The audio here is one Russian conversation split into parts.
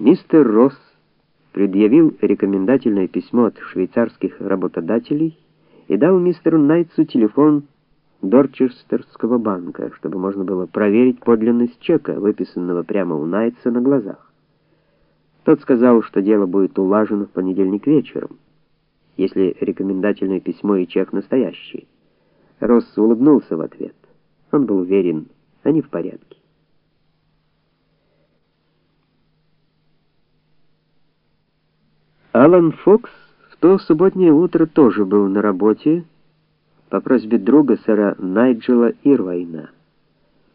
Мистер Росс предъявил рекомендательное письмо от швейцарских работодателей и дал мистеру Найтсу телефон Дорчестерского банка, чтобы можно было проверить подлинность чека, выписанного прямо у Найтса на глазах. Тот сказал, что дело будет улажено в понедельник вечером, если рекомендательное письмо и чек настоящие. Росс улыбнулся в ответ. Он был уверен, они в порядке. Алан Фокс в то субботнее утро тоже был на работе по просьбе друга сэра Найджела Ирвайна.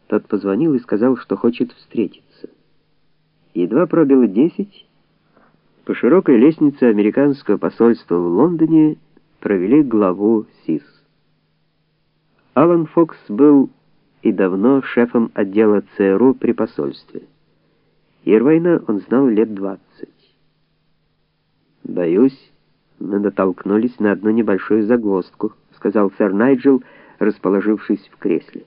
Тот позвонил и сказал, что хочет встретиться. Едва пробило десять, по широкой лестнице американского посольства в Лондоне провели главу СИС. Алан Фокс был и давно шефом отдела ЦРУ при посольстве. Ирвайна он знал лет двадцать. Боюсь, мы натолкнулись на одну небольшую загвоздку, сказал сэр Найджел, расположившись в кресле.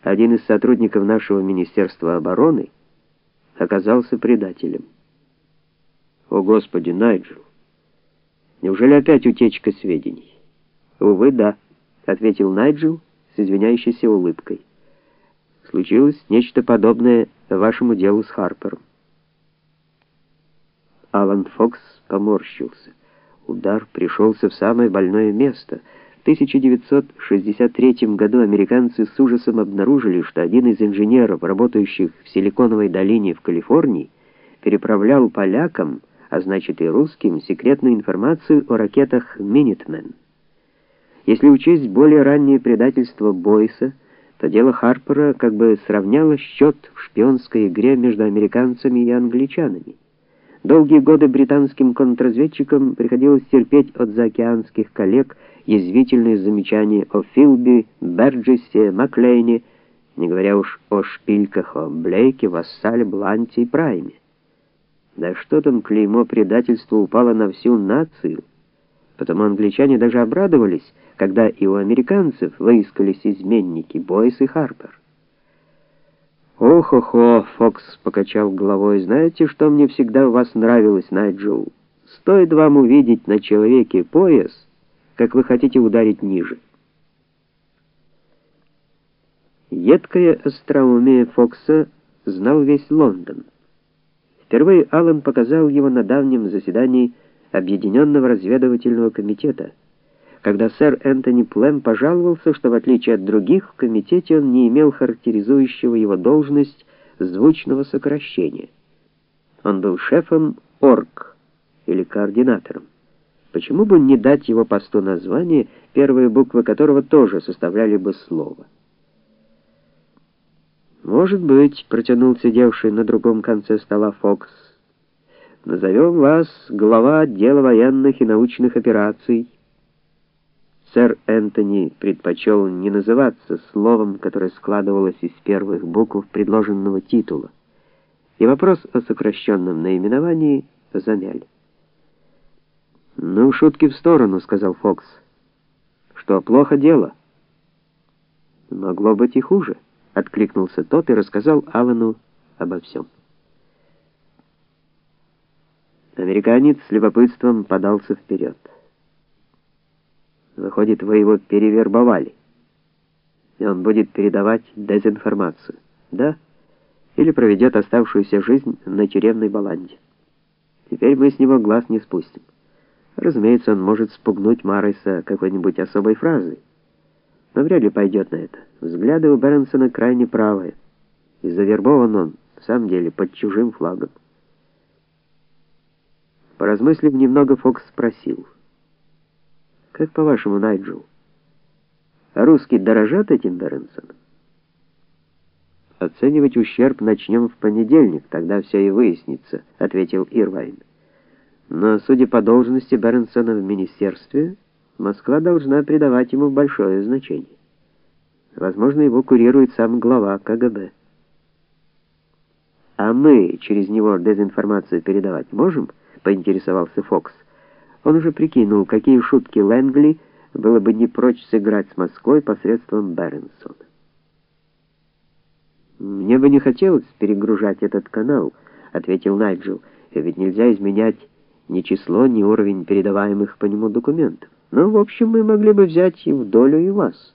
Один из сотрудников нашего министерства обороны оказался предателем. О, господи, Найджел. Неужели опять утечка сведений? Увы, да, ответил Найджел с извиняющейся улыбкой. Случилось нечто подобное вашему делу с Харпером. Алан Фокс поморщился. Удар пришелся в самое больное место. В 1963 году американцы с ужасом обнаружили, что один из инженеров, работающих в Силиконовой долине в Калифорнии, переправлял полякам, а значит и русским, секретную информацию о ракетах Minuteman. Если учесть более раннее предательство Бойса, то дело Харпера как бы сравняло счет в шпионской игре между американцами и англичанами. Долгие годы британским контрразведчикам приходилось терпеть от заокеанских коллег язвительные замечания о Филби, Берджесе, Маклейне, не говоря уж о шпильках о Блейке, Вассале, Бланте и Прайме. Да что там клеймо предательства упало на всю нацию, потому англичане даже обрадовались, когда и у американцев выискались изменники Бойс и Харпер. «Ох-охо!» — Фокс покачал головой. «Знаете, что мне всегда у вас нравилось, Найджел? Стоит вам увидеть на человеке пояс, как вы хотите ударить ниже». Едкое остроумие Фокса знал весь Лондон. Впервые Аллен показал его на давнем заседании Объединенного разведывательного комитета — когда сэр Энтони Плем пожаловался, что в отличие от других в комитете он не имел характеризующего его должность звучного сокращения. Он был шефом ОРГ или координатором. Почему бы не дать его посту название, первые буквы которого тоже составляли бы слово? Может быть, протянул сидевший на другом конце стола Фокс. Назовем вас глава отдела военных и научных операций сэр Энтони предпочел не называться словом, которое складывалось из первых букв предложенного титула. И вопрос о сокращенном наименовании замяли. «Ну, шутки в сторону», — сказал Фокс. «Что, плохо дело?» «Могло быть и хуже», — откликнулся тот и рассказал Алану обо всем. Американец с любопытством подался вперед. Выходит, вы его перевербовали. И он будет передавать дезинформацию. Да? Или проведет оставшуюся жизнь на тюремной баланде. Теперь мы с него глаз не спустим. Разумеется, он может спугнуть Марайса какой-нибудь особой фразой. Но вряд ли пойдет на это. Взгляды у Бернсона крайне правые. И завербован он, в самом деле, под чужим флагом. Поразмыслив немного, Фокс спросил — как по-вашему, Найджел? А русские дорожат этим Бернсоном? Оценивать ущерб начнем в понедельник, тогда все и выяснится, ответил Ирвайн. Но, судя по должности Бернсона в министерстве, Москва должна придавать ему большое значение. Возможно, его курирует сам глава КГБ. А мы через него дезинформацию передавать можем? поинтересовался Фокс. Он уже прикинул, какие шутки Лэнгли было бы не прочь сыграть с Москвой посредством Бернсона. Мне бы не хотелось перегружать этот канал, ответил Найджел. Ведь нельзя изменять ни число, ни уровень передаваемых по нему документов. Ну, в общем, мы могли бы взять и в долю и вас.